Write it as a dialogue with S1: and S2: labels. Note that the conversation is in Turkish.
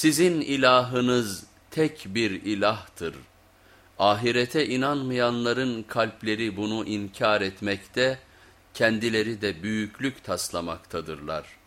S1: Sizin ilahınız tek bir ilahtır. Ahirete inanmayanların kalpleri bunu inkar etmekte, kendileri de büyüklük taslamaktadırlar.''